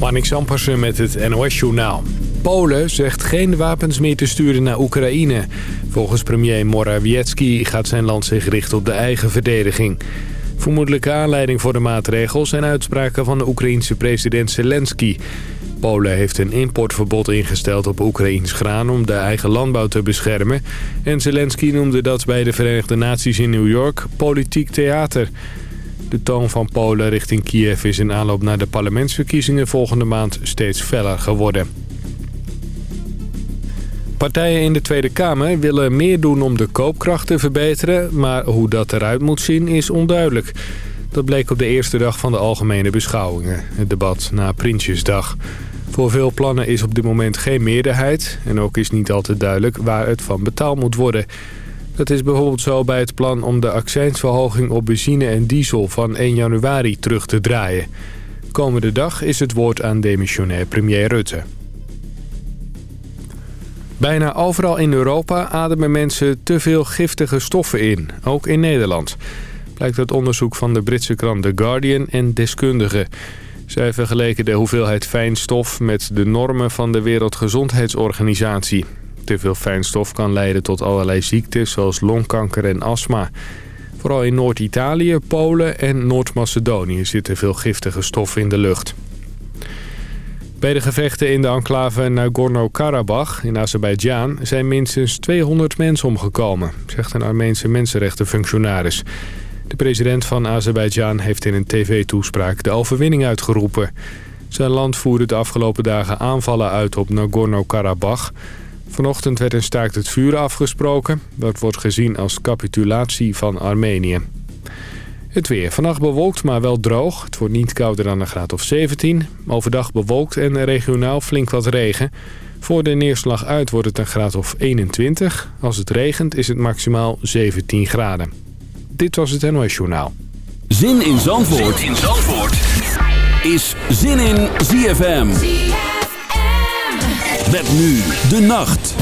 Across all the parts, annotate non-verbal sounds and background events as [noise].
Marnik Sampersen met het NOS-journaal. Polen zegt geen wapens meer te sturen naar Oekraïne. Volgens premier Morawiecki gaat zijn land zich richten op de eigen verdediging. Vermoedelijke aanleiding voor de maatregel zijn uitspraken van de Oekraïense president Zelensky. Polen heeft een importverbod ingesteld op Oekraïns graan om de eigen landbouw te beschermen. En Zelensky noemde dat bij de Verenigde Naties in New York politiek theater. De toon van Polen richting Kiev is in aanloop naar de parlementsverkiezingen volgende maand steeds feller geworden. Partijen in de Tweede Kamer willen meer doen om de koopkracht te verbeteren... maar hoe dat eruit moet zien is onduidelijk. Dat bleek op de eerste dag van de algemene beschouwingen, het debat na Prinsjesdag. Voor veel plannen is op dit moment geen meerderheid... en ook is niet altijd duidelijk waar het van betaald moet worden... Dat is bijvoorbeeld zo bij het plan om de accijnsverhoging op benzine en diesel van 1 januari terug te draaien. Komende dag is het woord aan demissionair premier Rutte. Bijna overal in Europa ademen mensen te veel giftige stoffen in, ook in Nederland. Blijkt uit onderzoek van de Britse krant The Guardian en deskundigen. Zij vergeleken de hoeveelheid fijnstof met de normen van de Wereldgezondheidsorganisatie. Te veel fijnstof kan leiden tot allerlei ziektes zoals longkanker en astma. Vooral in Noord-Italië, Polen en Noord-Macedonië zitten veel giftige stoffen in de lucht. Bij de gevechten in de enclave Nagorno-Karabakh in Azerbeidzjan zijn minstens 200 mensen omgekomen, zegt een Armeense mensenrechtenfunctionaris. De president van Azerbeidzjan heeft in een tv-toespraak de overwinning uitgeroepen. Zijn land voerde de afgelopen dagen aanvallen uit op Nagorno-Karabakh. Vanochtend werd een staakt het vuren afgesproken. Dat wordt gezien als capitulatie van Armenië. Het weer. Vannacht bewolkt, maar wel droog. Het wordt niet kouder dan een graad of 17. Overdag bewolkt en regionaal flink wat regen. Voor de neerslag uit wordt het een graad of 21. Als het regent is het maximaal 17 graden. Dit was het NOS Journaal. Zin in Zandvoort, zin in Zandvoort. is Zin in ZFM. Met nu de nacht.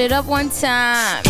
It up one time.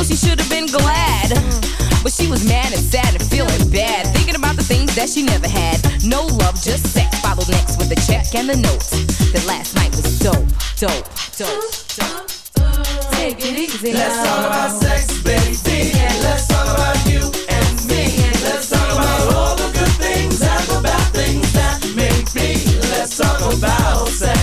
so she should have been glad. But she was mad and sad and feeling bad, thinking about the things that she never had. No love, just sex. Followed next with a check and the note that last night was dope, dope, dope, dope. Take it easy. Let's talk about sex, baby. Let's talk about you and me. Let's talk about all the good things and the bad things that may be. Let's talk about sex.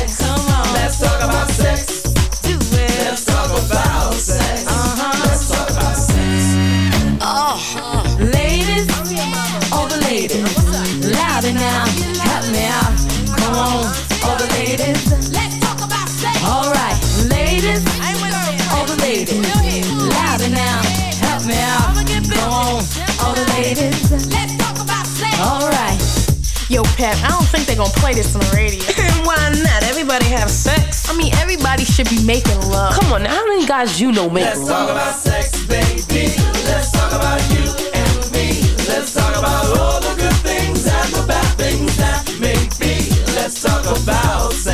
I ain't with ladies. Help me out. Go home. All the ladies. Let's talk about slaves. Alright. Yo, Pep, I don't think they're gonna play this on the radio. [laughs] Why not? Everybody have sex. I mean, everybody should be making love. Come on, now, how many guys you know make Let's talk love? about sex, baby. Let's talk about you and me. Let's talk about all the good things and the bad things that may be. Let's talk about sex. Let's talk about sex. Let's talk about sex. Let's talk about sex. Let's talk about sex, baby. Let's talk about you and me. Let's talk about all the good things and the bad things that may be. Let's talk about sex.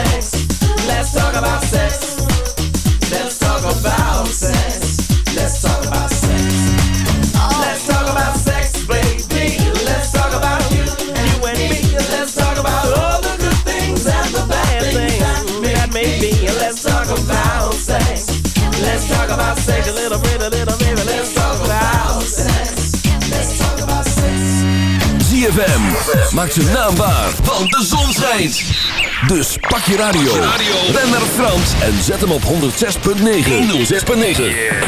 Maak zijn naam waar, want de zon schijnt. Dus pak je radio. Ben naar Frans en zet hem op 106.9. 106.9.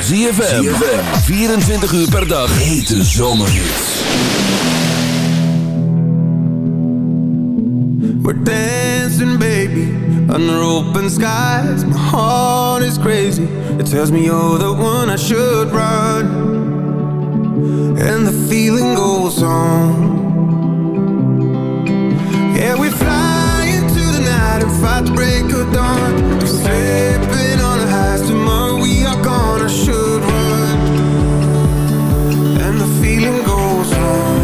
ZFM. 24 uur per dag. Hete zomerhits. We're dancing, baby, under open skies. My heart is crazy. It tells me you're the one I should run. And the feeling goes on. Dawn. On tomorrow. We are run. And the feeling goes on.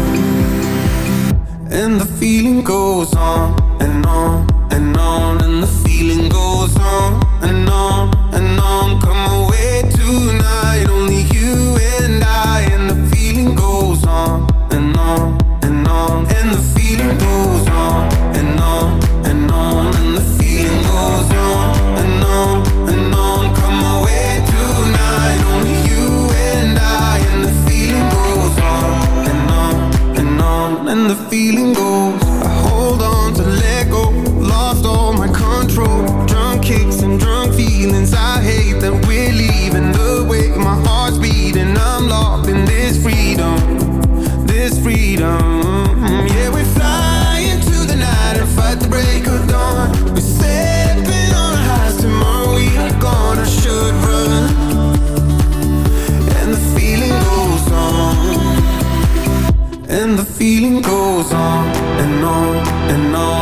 And the feeling goes on feeling goes on and on and on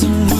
someone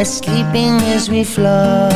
Are sleeping as we fly.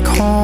Like home.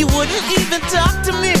You wouldn't even talk to me.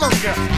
longer.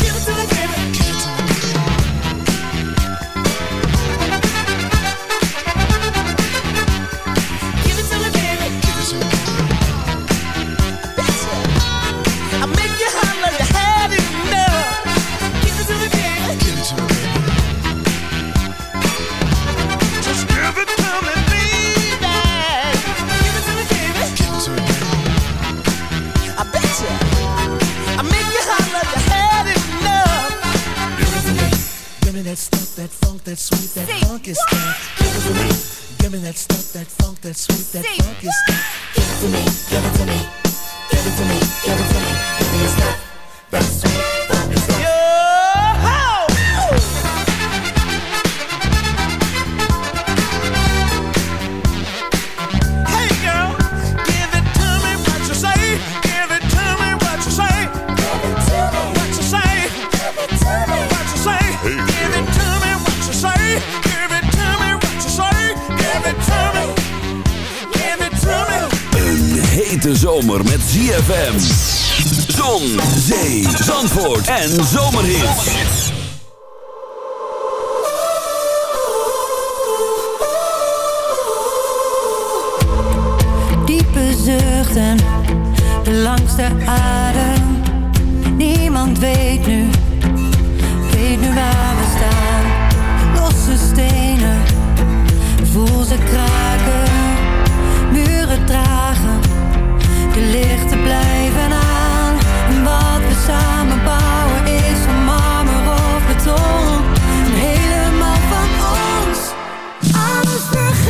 En zomerhits. is.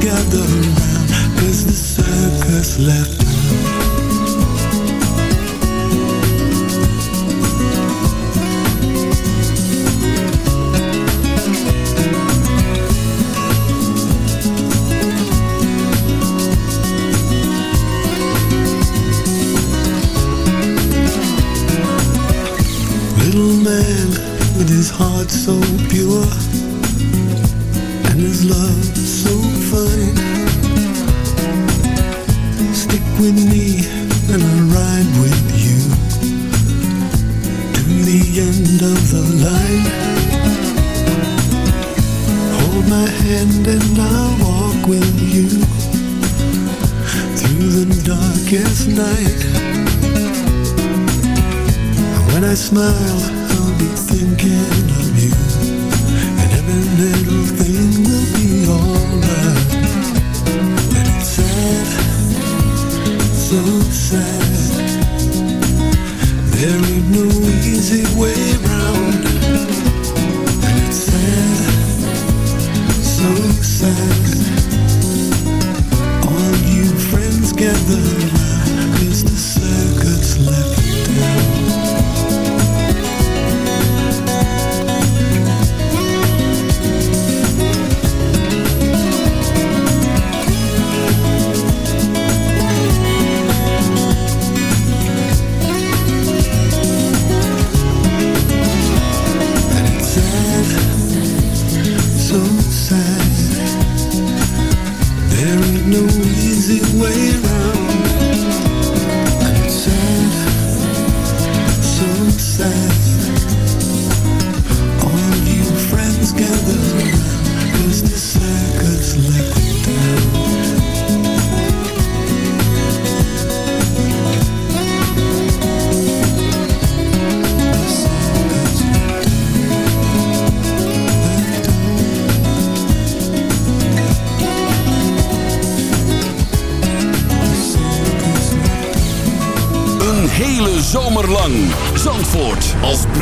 gather around, Cause the circus left